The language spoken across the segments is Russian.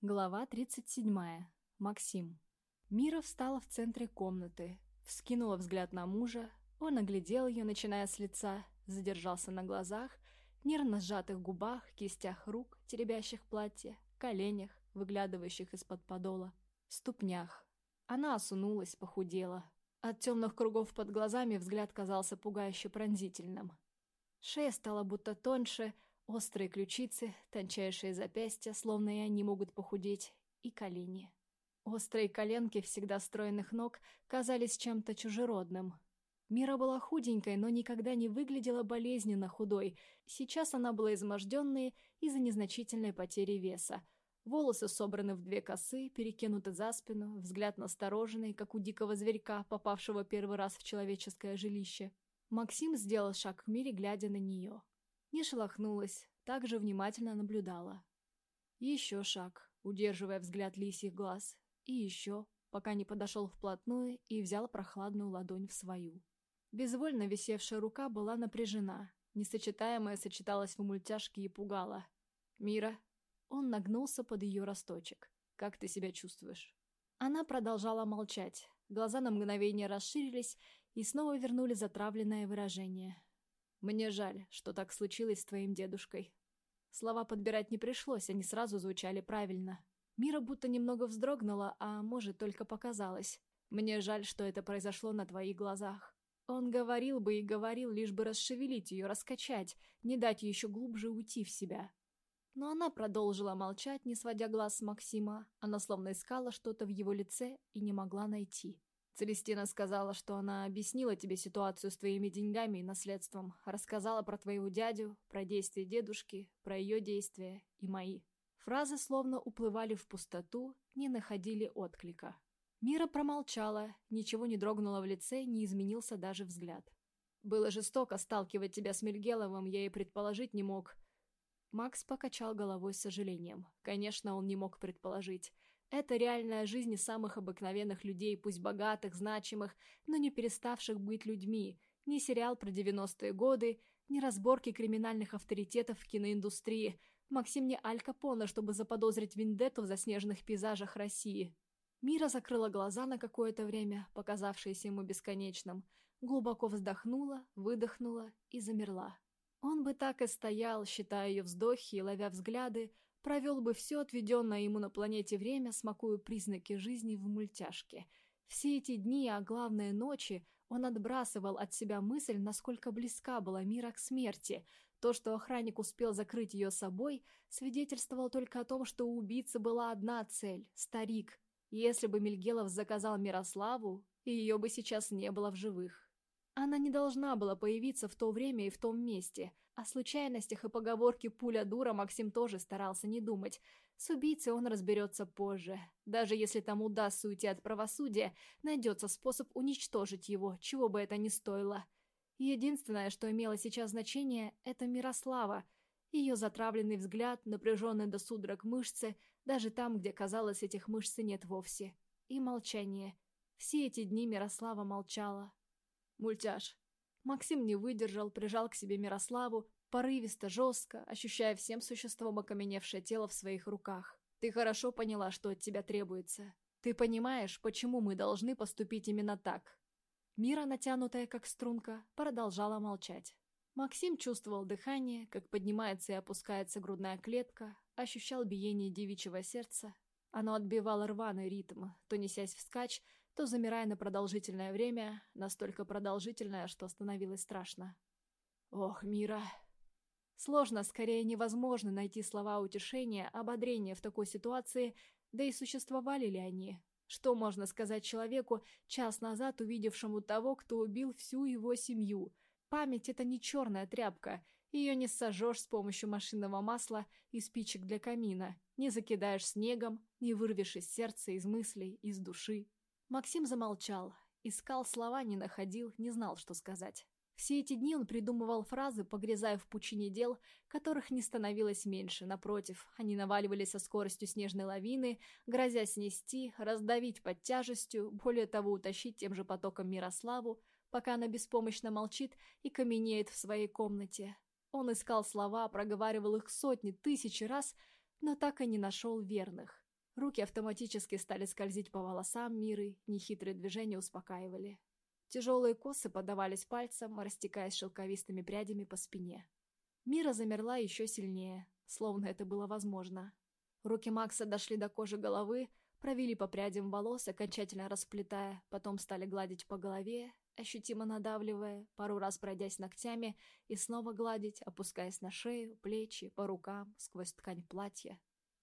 Глава 37. Максим. Мира встала в центре комнаты, вскинула взгляд на мужа, он оглядел ее, начиная с лица, задержался на глазах, нервно сжатых губах, кистях рук, теребящих платье, коленях, выглядывающих из-под подола, ступнях. Она осунулась, похудела. От темных кругов под глазами взгляд казался пугающе пронзительным. Шея стала будто тоньше, Острые ключицы, тончайшие запястья, словно и они могут похудеть, и колени. Острые коленки всегда стройных ног казались чем-то чужеродным. Мира была худенькой, но никогда не выглядела болезненно худой. Сейчас она была изможденной из-за незначительной потери веса. Волосы собраны в две косы, перекинуты за спину, взгляд настороженный, как у дикого зверька, попавшего первый раз в человеческое жилище. Максим сделал шаг к Мире, глядя на нее. Не шелохнулась, также внимательно наблюдала. Еще шаг, удерживая взгляд лисьих глаз. И еще, пока не подошел вплотную и взял прохладную ладонь в свою. Безвольно висевшая рука была напряжена. Несочетаемое сочеталось в мультяшке и пугало. «Мира». Он нагнулся под ее росточек. «Как ты себя чувствуешь?» Она продолжала молчать. Глаза на мгновение расширились и снова вернули затравленное выражение. Мне жаль, что так случилось с твоим дедушкой. Слова подбирать не пришлось, они сразу звучали правильно. Мира будто немного вздрогнула, а может, только показалось. Мне жаль, что это произошло на твоих глазах. Он говорил бы и говорил, лишь бы расшевелить ее, раскачать, не дать ей еще глубже уйти в себя. Но она продолжила молчать, не сводя глаз с Максима. Она словно искала что-то в его лице и не могла найти. Целестина сказала, что она объяснила тебе ситуацию с твоими деньгами и наследством, рассказала про твоего дядю, про действия дедушки, про ее действия и мои. Фразы словно уплывали в пустоту, не находили отклика. Мира промолчала, ничего не дрогнуло в лице, не изменился даже взгляд. «Было жестоко сталкивать тебя с Мельгеловым, я и предположить не мог». Макс покачал головой с сожалением. Конечно, он не мог предположить. Это реальная жизнь самых обыкновенных людей, пусть богатых, значимых, но не переставших быть людьми. Не сериал про 90-е годы, не разборки криминальных авторитетов в киноиндустрии. Максим не Аль Капоне, чтобы заподозрить Виндетту в заснеженных пейзажах России. Мира закрыла глаза на какое-то время, показавшееся ему бесконечным. Глубоко вздохнула, выдохнула и замерла. Он бы так и стоял, считая ее вздохи и ловя взгляды, провел бы все отведенное ему на планете время, смакуя признаки жизни в мультяшке. Все эти дни, а главное ночи, он отбрасывал от себя мысль, насколько близка была мира к смерти. То, что охранник успел закрыть ее собой, свидетельствовало только о том, что у убийцы была одна цель — старик. Если бы Мельгелов заказал Мирославу, ее бы сейчас не было в живых. Она не должна была появиться в то время и в том месте. О случайностях и поговорке «пуля дура» Максим тоже старался не думать. С убийцей он разберется позже. Даже если там удастся уйти от правосудия, найдется способ уничтожить его, чего бы это ни стоило. Единственное, что имело сейчас значение, это Мирослава. Ее затравленный взгляд, напряженный до судорог мышцы, даже там, где, казалось, этих мышц нет вовсе. И молчание. Все эти дни Мирослава молчала, Мультяж. Максим не выдержал, прижал к себе Мирославу, порывисто, жестко, ощущая всем существом окаменевшее тело в своих руках. «Ты хорошо поняла, что от тебя требуется. Ты понимаешь, почему мы должны поступить именно так?» Мира, натянутая как струнка, продолжала молчать. Максим чувствовал дыхание, как поднимается и опускается грудная клетка, ощущал биение девичьего сердца. Оно отбивало рваный ритм, то несясь вскачь, то замирая на продолжительное время, настолько продолжительное, что становилось страшно. Ох, Мира. Сложно, скорее невозможно найти слова утешения, ободрения в такой ситуации, да и существовали ли они? Что можно сказать человеку, час назад увидевшему того, кто убил всю его семью? Память — это не черная тряпка, ее не сожжешь с помощью машинного масла и спичек для камина, не закидаешь снегом, не вырвешь из сердца, из мыслей, из души. Максим замолчал, искал слова, не находил, не знал, что сказать. Все эти дни он придумывал фразы, погрязая в пучине дел, которых не становилось меньше, напротив, они наваливались со скоростью снежной лавины, грозя снести, раздавить под тяжестью, более того, утащить тем же потоком Мирославу, пока она беспомощно молчит и каменеет в своей комнате. Он искал слова, проговаривал их сотни, тысячи раз, но так и не нашел верных. Руки автоматически стали скользить по волосам Миры, нехитрые движения успокаивали. Тяжелые косы подавались пальцем, растекаясь шелковистыми прядями по спине. Мира замерла еще сильнее, словно это было возможно. Руки Макса дошли до кожи головы, провели по прядям волос, окончательно расплетая, потом стали гладить по голове, ощутимо надавливая, пару раз пройдясь ногтями и снова гладить, опускаясь на шею, плечи, по рукам, сквозь ткань платья.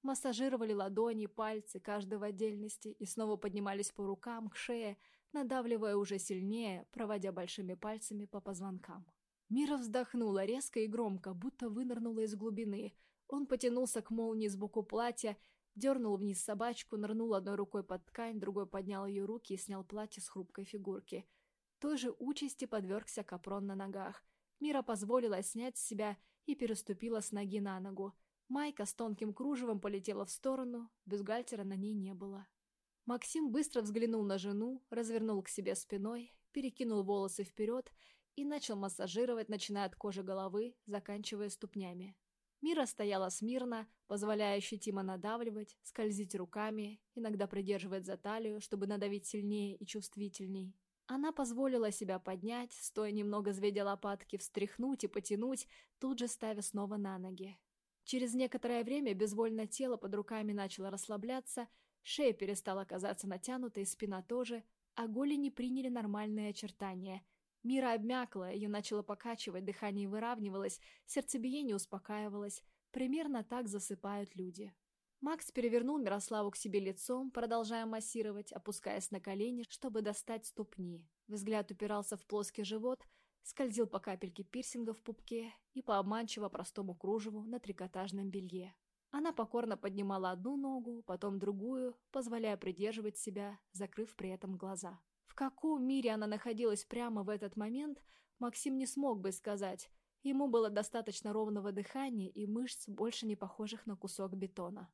Массажировали ладони, пальцы, каждый в отдельности, и снова поднимались по рукам, к шее, надавливая уже сильнее, проводя большими пальцами по позвонкам. Мира вздохнула резко и громко, будто вынырнула из глубины. Он потянулся к молнии сбоку платья, дернул вниз собачку, нырнул одной рукой под ткань, другой поднял ее руки и снял платье с хрупкой фигурки. Той же участи подвергся капрон на ногах. Мира позволила снять с себя и переступила с ноги на ногу. Майка с тонким кружевом полетела в сторону, бюстгальтера на ней не было. Максим быстро взглянул на жену, развернул к себе спиной, перекинул волосы вперед и начал массажировать, начиная от кожи головы, заканчивая ступнями. Мира стояла смирно, позволяя ощутимо надавливать, скользить руками, иногда придерживать за талию, чтобы надавить сильнее и чувствительней. Она позволила себя поднять, стоя немного зведя лопатки, встряхнуть и потянуть, тут же ставя снова на ноги. Через некоторое время безвольно тело под руками начало расслабляться, шея перестала казаться натянутой, спина тоже, а голени приняли нормальные очертания. Мира обмякла, ее начало покачивать, дыхание выравнивалось, сердцебиение успокаивалось. Примерно так засыпают люди. Макс перевернул Мирославу к себе лицом, продолжая массировать, опускаясь на колени, чтобы достать ступни. Взгляд упирался в плоский живот – скользил по капельке пирсинга в пупке и по обманчиво простому кружеву на трикотажном белье. Она покорно поднимала одну ногу, потом другую, позволяя придерживать себя, закрыв при этом глаза. В каком мире она находилась прямо в этот момент, Максим не смог бы сказать. Ему было достаточно ровного дыхания и мышц, больше не похожих на кусок бетона.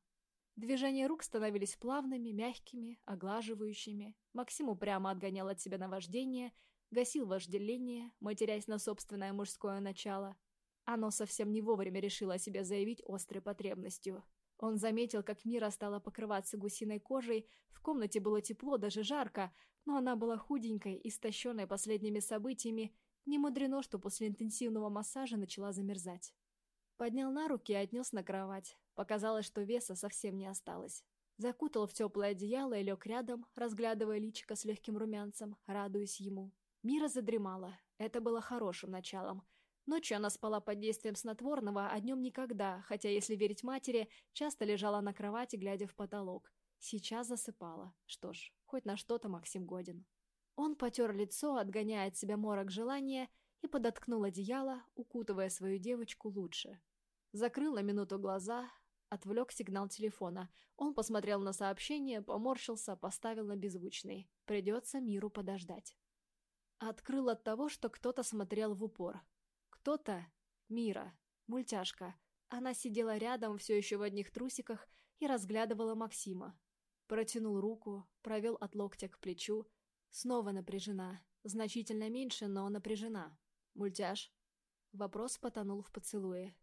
Движения рук становились плавными, мягкими, оглаживающими. Максим упрямо отгонял от себя наваждение гасил вожделение, матерясь на собственное мужское начало. Оно совсем не вовремя решило о себе заявить острой потребностью. Он заметил, как Мира стала покрываться гусиной кожей, в комнате было тепло, даже жарко, но она была худенькой, истощенной последними событиями, не мудрено, что после интенсивного массажа начала замерзать. Поднял на руки и отнес на кровать. Показалось, что веса совсем не осталось. Закутал в теплое одеяло и лег рядом, разглядывая личико с легким румянцем, радуясь ему. Мира задремала. Это было хорошим началом. Ночью она спала под действием снотворного, а днем никогда, хотя, если верить матери, часто лежала на кровати, глядя в потолок. Сейчас засыпала. Что ж, хоть на что-то Максим годен. Он потер лицо, отгоняя от себя морок желания, и подоткнул одеяло, укутывая свою девочку лучше. Закрыл на минуту глаза, отвлек сигнал телефона. Он посмотрел на сообщение, поморщился, поставил на беззвучный. Придется миру подождать. Открыл от того, что кто-то смотрел в упор. Кто-то — Мира, мультяшка. Она сидела рядом, все еще в одних трусиках, и разглядывала Максима. Протянул руку, провел от локтя к плечу. Снова напряжена. Значительно меньше, но напряжена. «Мультяш?» Вопрос потонул в поцелуе.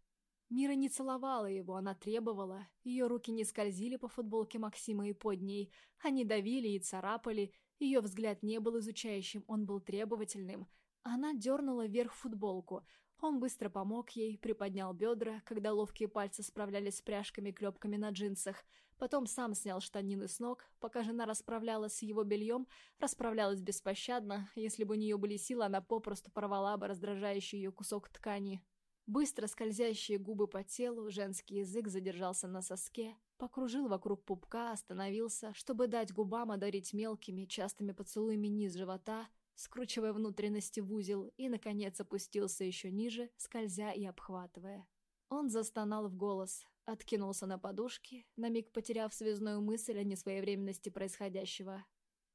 Мира не целовала его, она требовала. Ее руки не скользили по футболке Максима и под ней. Они давили и царапали, ее взгляд не был изучающим, он был требовательным. Она дернула вверх футболку. Он быстро помог ей, приподнял бедра, когда ловкие пальцы справлялись с пряжками и клепками на джинсах. Потом сам снял штанины с ног, пока жена расправлялась с его бельем, расправлялась беспощадно. Если бы у нее были силы, она попросту порвала бы раздражающий ее кусок ткани. Быстро скользящие губы по телу, женский язык задержался на соске, Покружил вокруг пупка, остановился, чтобы дать губам одарить мелкими, частыми поцелуями низ живота, скручивая внутренности в узел, и, наконец, опустился еще ниже, скользя и обхватывая. Он застонал в голос, откинулся на подушки, на миг потеряв связную мысль о несвоевременности происходящего.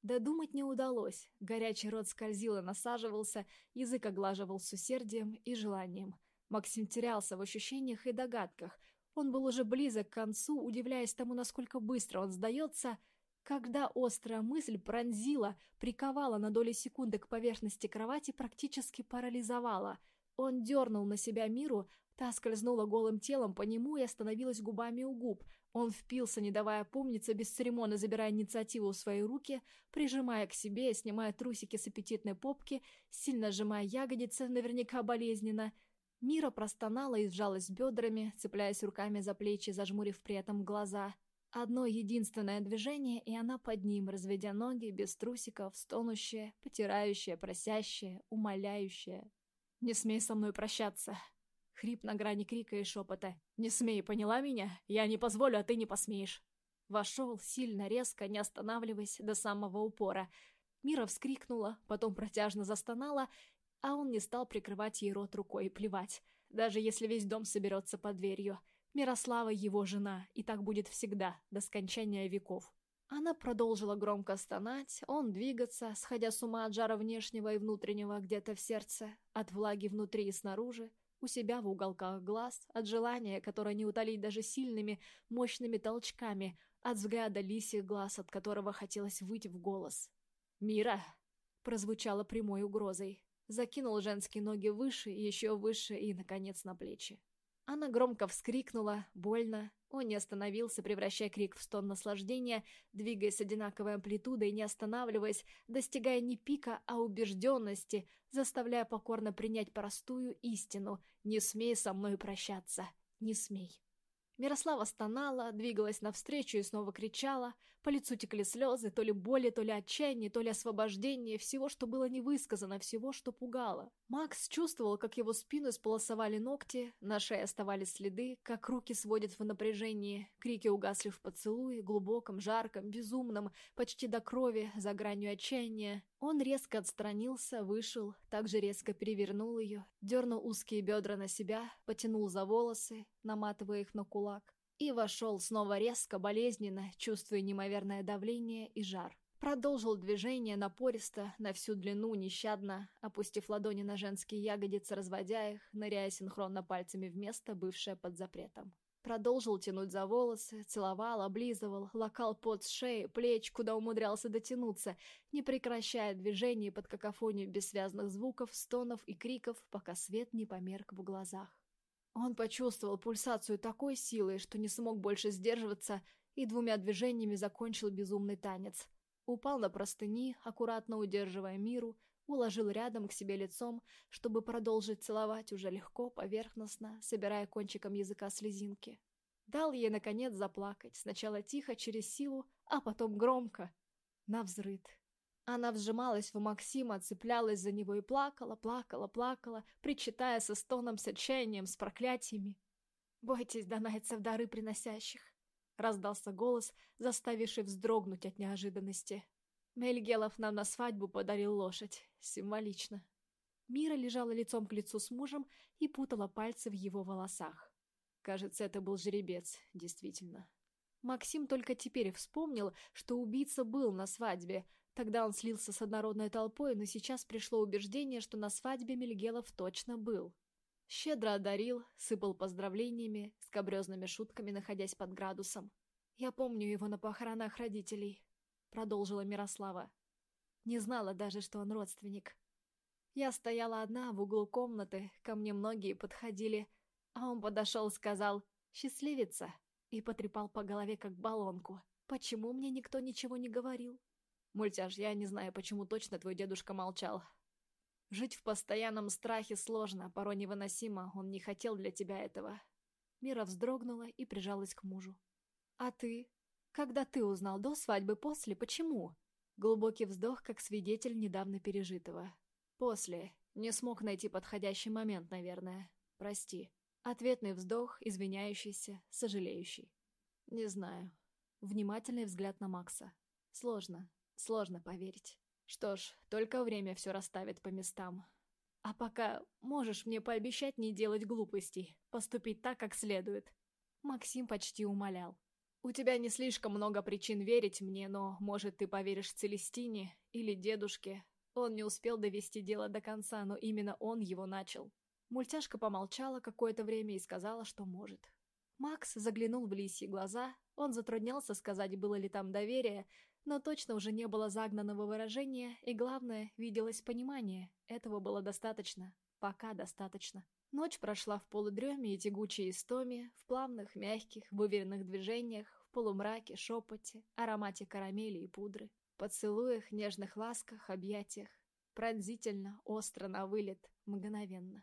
Додумать не удалось, горячий рот скользил и насаживался, язык оглаживал с усердием и желанием. Максим терялся в ощущениях и догадках — он был уже близок к концу, удивляясь тому, насколько быстро он сдается, когда острая мысль пронзила, приковала на доли секунды к поверхности кровати, практически парализовала. Он дернул на себя миру, Та скользнула голым телом по нему и остановилась губами у губ. Он впился, не давая помниться, без церемона забирая инициативу в свои руки, прижимая к себе, снимая трусики с аппетитной попки, сильно сжимая ягодицы, наверняка болезненно. Мира простонала и сжалась бедрами, цепляясь руками за плечи, зажмурив при этом глаза. Одно единственное движение, и она под ним, разведя ноги, без трусиков, стонущая, потирающая, просящая, умоляющая. «Не смей со мной прощаться!» Хрип на грани крика и шепота. «Не смей, поняла меня? Я не позволю, а ты не посмеешь!» Вошел, сильно, резко, не останавливаясь, до самого упора. Мира вскрикнула, потом протяжно застонала, а он не стал прикрывать ей рот рукой и плевать, даже если весь дом соберется под дверью. Мирослава его жена, и так будет всегда, до скончания веков. Она продолжила громко стонать, он двигаться, сходя с ума от жара внешнего и внутреннего где-то в сердце, от влаги внутри и снаружи, у себя в уголках глаз, от желания, которое не утолить даже сильными, мощными толчками, от взгляда лисих глаз, от которого хотелось выйти в голос. «Мира!» — прозвучало прямой угрозой. Закинул женские ноги выше, еще выше и, наконец, на плечи. Она громко вскрикнула, больно. Он не остановился, превращая крик в стон наслаждения, двигаясь с одинаковой амплитудой, не останавливаясь, достигая не пика, а убежденности, заставляя покорно принять простую истину «Не смей со мной прощаться, не смей». Мирослава стонала, двигалась навстречу и снова кричала. По лицу текли слезы, то ли боли, то ли отчаяния, то ли освобождения, всего, что было невысказано, всего, что пугало. Макс чувствовал, как его спину сполосовали ногти, на шее оставались следы, как руки сводят в напряжении, крики угасли в поцелуе, глубоком, жарком, безумном, почти до крови, за гранью отчаяния. Он резко отстранился, вышел, также резко перевернул ее, дернул узкие бедра на себя, потянул за волосы, наматывая их на кулак, и вошел снова резко, болезненно, чувствуя неимоверное давление и жар. Продолжил движение напористо, на всю длину, нещадно, опустив ладони на женские ягодицы, разводя их, ныряя синхронно пальцами в место, бывшее под запретом. Продолжил тянуть за волосы, целовал, облизывал, лакал под с шеи, плеч, куда умудрялся дотянуться, не прекращая движений под какофонию бессвязных звуков, стонов и криков, пока свет не померк в глазах. Он почувствовал пульсацию такой силы, что не смог больше сдерживаться, и двумя движениями закончил безумный танец. Упал на простыни, аккуратно удерживая миру, уложил рядом к себе лицом, чтобы продолжить целовать уже легко, поверхностно, собирая кончиком языка слезинки. Дал ей, наконец, заплакать, сначала тихо, через силу, а потом громко, навзрыд. Она вжималась в Максима, цеплялась за него и плакала, плакала, плакала, причитая со стоном, с отчаянием, с проклятиями. «Бойтесь донайцев дары приносящих», — раздался голос, заставивший вздрогнуть от неожиданности. Мельгелов нам на свадьбу подарил лошадь. Символично. Мира лежала лицом к лицу с мужем и путала пальцы в его волосах. Кажется, это был жеребец, действительно. Максим только теперь вспомнил, что убийца был на свадьбе, Тогда он слился с однородной толпой, но сейчас пришло убеждение, что на свадьбе Мельгелов точно был. Щедро одарил, сыпал поздравлениями, скобрезными шутками, находясь под градусом. «Я помню его на похоронах родителей», — продолжила Мирослава. Не знала даже, что он родственник. Я стояла одна в углу комнаты, ко мне многие подходили, а он подошел сказал «Счастливица» и потрепал по голове как баллонку. Почему мне никто ничего не говорил? Мультяж, я не знаю, почему точно твой дедушка молчал. Жить в постоянном страхе сложно, порой невыносимо, он не хотел для тебя этого. Мира вздрогнула и прижалась к мужу. А ты? Когда ты узнал до свадьбы, после, почему? Глубокий вздох, как свидетель недавно пережитого. После. Не смог найти подходящий момент, наверное. Прости. Ответный вздох, извиняющийся, сожалеющий. Не знаю. Внимательный взгляд на Макса. Сложно. Сложно поверить. Что ж, только время все расставит по местам. А пока можешь мне пообещать не делать глупостей, поступить так, как следует. Максим почти умолял. У тебя не слишком много причин верить мне, но, может, ты поверишь Целестине или дедушке. Он не успел довести дело до конца, но именно он его начал. Мультяшка помолчала какое-то время и сказала, что может. Макс заглянул в лисьи глаза, он затруднялся сказать, было ли там доверие, но точно уже не было загнанного выражения, и главное, виделось понимание. Этого было достаточно. Пока достаточно. Ночь прошла в полудреме и тягучей истоме, в плавных, мягких, выверенных движениях, в полумраке, шепоте, аромате карамели и пудры, поцелуях, нежных ласках, объятиях. Пронзительно, остро, на вылет, мгновенно.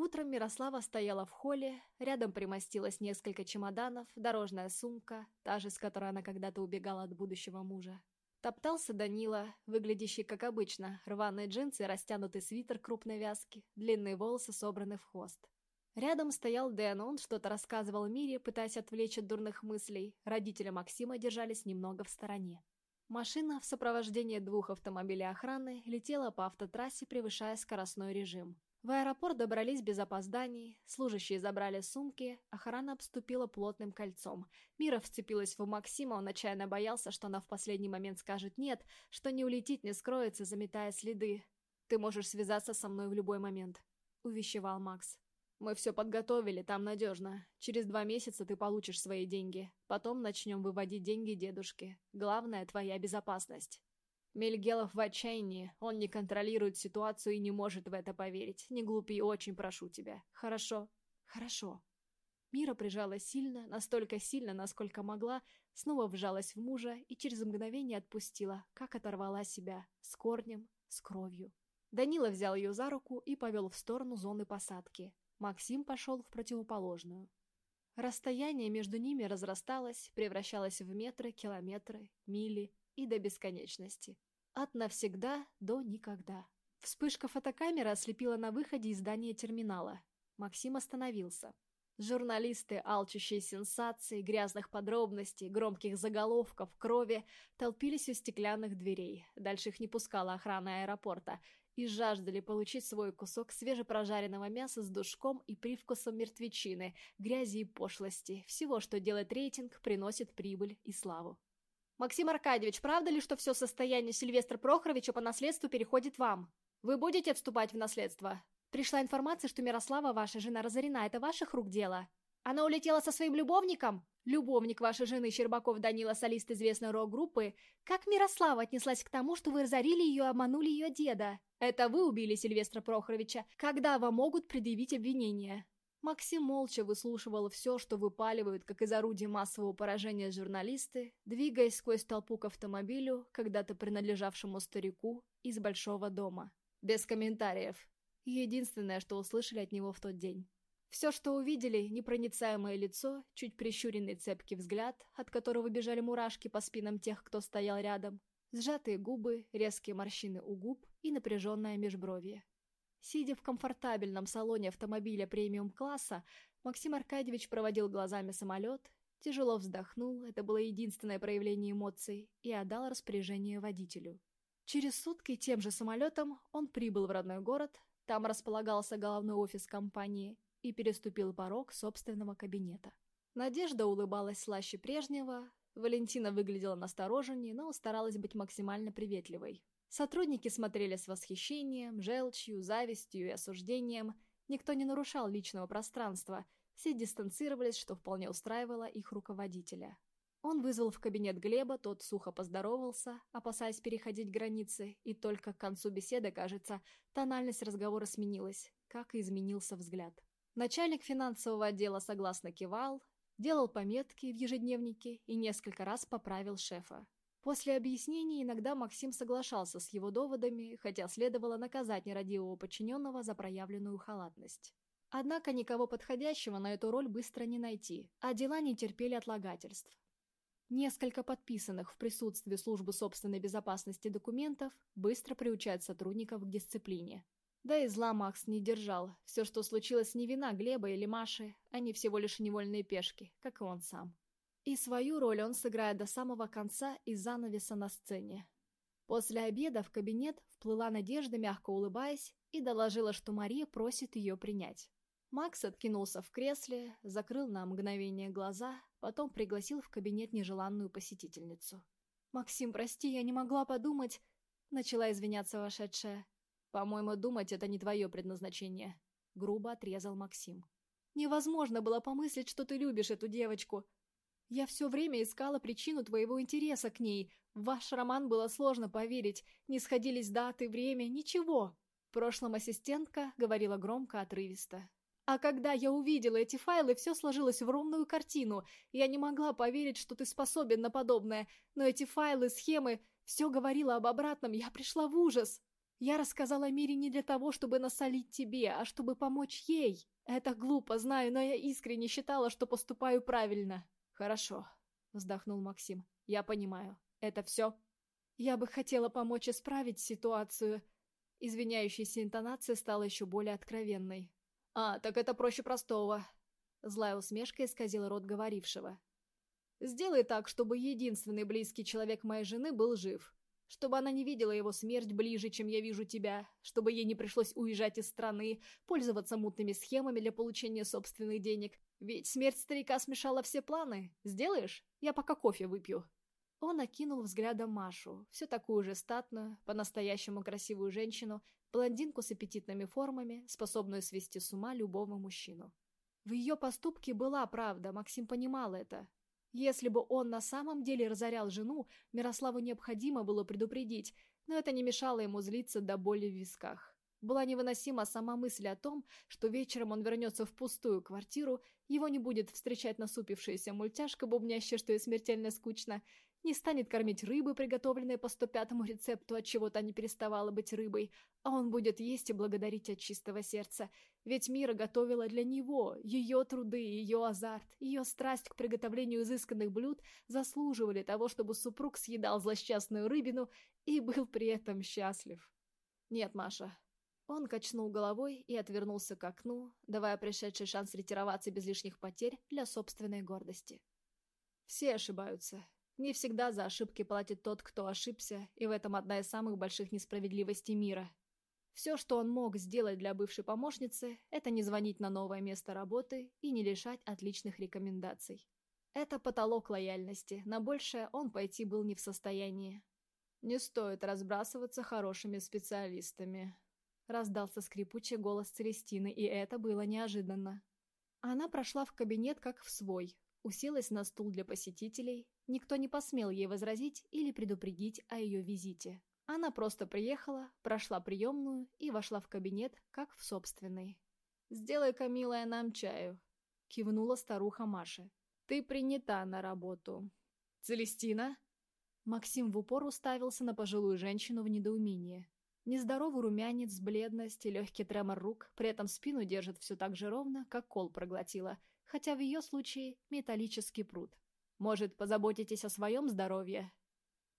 Утром Мирослава стояла в холле, рядом примостилось несколько чемоданов, дорожная сумка, та же, с которой она когда-то убегала от будущего мужа. Топтался Данила, выглядящий как обычно, рваные джинсы, растянутый свитер крупной вязки, длинные волосы собраны в хвост. Рядом стоял Дэн, он что-то рассказывал Мире, пытаясь отвлечь от дурных мыслей. Родители Максима держались немного в стороне. Машина в сопровождении двух автомобилей охраны летела по автотрассе, превышая скоростной режим. В аэропорт добрались без опозданий, служащие забрали сумки, охрана обступила плотным кольцом. Мира вцепилась в Максима, он отчаянно боялся, что она в последний момент скажет «нет», что не улетит, не скроется, заметая следы. «Ты можешь связаться со мной в любой момент», — увещевал Макс. «Мы все подготовили, там надежно. Через два месяца ты получишь свои деньги. Потом начнем выводить деньги дедушке. Главное — твоя безопасность». Мельгелов в отчаянии. Он не контролирует ситуацию и не может в это поверить. Не глупи, очень прошу тебя. Хорошо? Хорошо. Мира прижалась сильно, настолько сильно, насколько могла, снова вжалась в мужа и через мгновение отпустила, как оторвала себя, с корнем, с кровью. Данила взял ее за руку и повел в сторону зоны посадки. Максим пошел в противоположную. Расстояние между ними разрасталось, превращалось в метры, километры, мили и до бесконечности. От навсегда до никогда. Вспышка фотокамеры ослепила на выходе из здания терминала. Максим остановился. Журналисты, алчущие сенсаций, грязных подробностей, громких заголовков, крови, толпились у стеклянных дверей. Дальше их не пускала охрана аэропорта. И жаждали получить свой кусок свежепрожаренного мяса с душком и привкусом мертвечины, грязи и пошлости. Всего, что делает рейтинг, приносит прибыль и славу. «Максим Аркадьевич, правда ли, что все состояние Сильвестра Прохоровича по наследству переходит вам? Вы будете вступать в наследство? Пришла информация, что Мирослава, ваша жена, разорена. Это ваших рук дело. Она улетела со своим любовником? Любовник вашей жены Щербаков Данила, солист известной рок-группы. Как Мирослава отнеслась к тому, что вы разорили ее и обманули ее деда? Это вы убили Сильвестра Прохоровича. Когда вам могут предъявить обвинение?» Максим молча выслушивал все, что выпаливают, как из орудия массового поражения журналисты, двигаясь сквозь толпу к автомобилю, когда-то принадлежавшему старику, из большого дома. Без комментариев. Единственное, что услышали от него в тот день. Все, что увидели, непроницаемое лицо, чуть прищуренный цепкий взгляд, от которого бежали мурашки по спинам тех, кто стоял рядом, сжатые губы, резкие морщины у губ и напряженное межбровье. Сидя в комфортабельном салоне автомобиля премиум-класса, Максим Аркадьевич проводил глазами самолет, тяжело вздохнул, это было единственное проявление эмоций, и отдал распоряжение водителю. Через сутки тем же самолетом он прибыл в родной город, там располагался головной офис компании, и переступил порог собственного кабинета. Надежда улыбалась слаще прежнего, Валентина выглядела настороженнее, но старалась быть максимально приветливой. Сотрудники смотрели с восхищением, желчью, завистью и осуждением. Никто не нарушал личного пространства, все дистанцировались, что вполне устраивало их руководителя. Он вызвал в кабинет Глеба, тот сухо поздоровался, опасаясь переходить границы, и только к концу беседы, кажется, тональность разговора сменилась, как и изменился взгляд. Начальник финансового отдела согласно кивал, делал пометки в ежедневнике и несколько раз поправил шефа. После объяснений иногда Максим соглашался с его доводами, хотя следовало наказать нерадивого подчиненного за проявленную халатность. Однако никого подходящего на эту роль быстро не найти, а дела не терпели отлагательств. Несколько подписанных в присутствии службы собственной безопасности документов быстро приучают сотрудников к дисциплине. Да и зла Макс не держал. Все, что случилось, не вина Глеба или Маши, они всего лишь невольные пешки, как и он сам. И свою роль он сыграет до самого конца и занавеса на сцене. После обеда в кабинет вплыла Надежда, мягко улыбаясь, и доложила, что Мария просит ее принять. Макс откинулся в кресле, закрыл на мгновение глаза, потом пригласил в кабинет нежеланную посетительницу. «Максим, прости, я не могла подумать...» Начала извиняться вошедшая. «По-моему, думать — это не твое предназначение», — грубо отрезал Максим. «Невозможно было помыслить, что ты любишь эту девочку. Я все время искала причину твоего интереса к ней. В ваш роман было сложно поверить. Не сходились даты, время, ничего. В прошлом ассистентка говорила громко, отрывисто. А когда я увидела эти файлы, все сложилось в ровную картину. Я не могла поверить, что ты способен на подобное, но эти файлы, схемы, все говорило об обратном, я пришла в ужас. Я рассказала Мире не для того, чтобы насолить тебе, а чтобы помочь ей. Это глупо, знаю, но я искренне считала, что поступаю правильно. Хорошо, вздохнул Максим. Я понимаю. Это все? Я бы хотела помочь исправить ситуацию. Извиняющаяся интонация стала еще более откровенной. «А, так это проще простого». Злая усмешка исказила рот говорившего. «Сделай так, чтобы единственный близкий человек моей жены был жив. Чтобы она не видела его смерть ближе, чем я вижу тебя. Чтобы ей не пришлось уезжать из страны, пользоваться мутными схемами для получения собственных денег. Ведь смерть старика смешала все планы. Сделаешь? Я пока кофе выпью». Он окинул взглядом Машу, все такую же статную, по-настоящему красивую женщину, блондинку с аппетитными формами, способную свести с ума любого мужчину. В ее поступке была правда, Максим понимал это. Если бы он на самом деле разорял жену, Мирославу необходимо было предупредить, но это не мешало ему злиться до боли в висках. Была невыносима сама мысль о том, что вечером он вернется в пустую квартиру, его не будет встречать насупившаяся мультяшка, бубнящая, что ей смертельно скучно, не станет кормить рыбы, приготовленной по 105-му рецепту, от чего та не переставала быть рыбой, а он будет есть и благодарить от чистого сердца. Ведь Мира готовила для него, ее труды, ее азарт, ее страсть к приготовлению изысканных блюд заслуживали того, чтобы супруг съедал злосчастную рыбину и был при этом счастлив. Нет, Маша. Он качнул головой и отвернулся к окну, давая пришедший шанс ретироваться без лишних потерь для собственной гордости. Все ошибаются, не всегда за ошибки платит тот, кто ошибся, и в этом одна из самых больших несправедливостей мира. Все, что он мог сделать для бывшей помощницы, это не звонить на новое место работы и не лишать отличных рекомендаций. Это потолок лояльности, на большее он пойти был не в состоянии. «Не стоит разбрасываться хорошими специалистами», — раздался скрипучий голос Целестины, и это было неожиданно. Она прошла в кабинет как в свой, уселась на стул для посетителей, никто не посмел ей возразить или предупредить о ее визите. Она просто приехала, прошла приемную и вошла в кабинет, как в собственный. «Сделай-ка, милая, нам чаю», — кивнула старуха Маша. «Ты принята на работу». «Целестина?» Максим в упор уставился на пожилую женщину в недоумении. Нездоровый румянец, бледность и легкий тремор рук, при этом спину держит все так же ровно, как кол проглотила, хотя в ее случае металлический пруд. Может, позаботитесь о своем здоровье?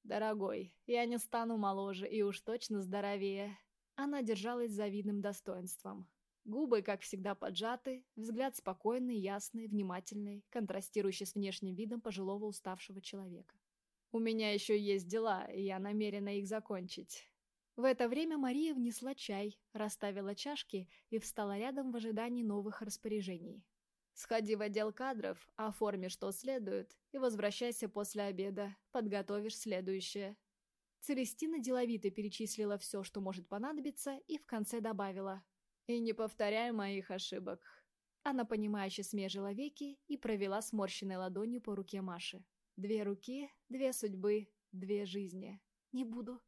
Дорогой, я не стану моложе и уж точно здоровее. Она держалась завидным достоинством. Губы, как всегда, поджаты, взгляд спокойный, ясный, внимательный, контрастирующий с внешним видом пожилого уставшего человека. «У меня еще есть дела, и я намерена их закончить». В это время Мария внесла чай, расставила чашки и встала рядом в ожидании новых распоряжений. Сходи в отдел кадров, оформи что следует, и возвращайся после обеда, подготовишь следующее. Целестина деловито перечислила все, что может понадобиться, и в конце добавила. «И не повторяй моих ошибок». Она, понимающе смежила веки и провела сморщенной ладонью по руке Маши. «Две руки, две судьбы, две жизни. Не буду».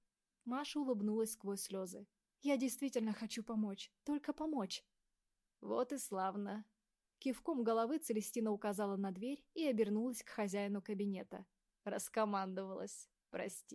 Маша улыбнулась сквозь слезы. «Я действительно хочу помочь. Только помочь». «Вот и славно», Кивком головы Целестина указала на дверь и обернулась к хозяину кабинета. Раскомандовалась. Прости.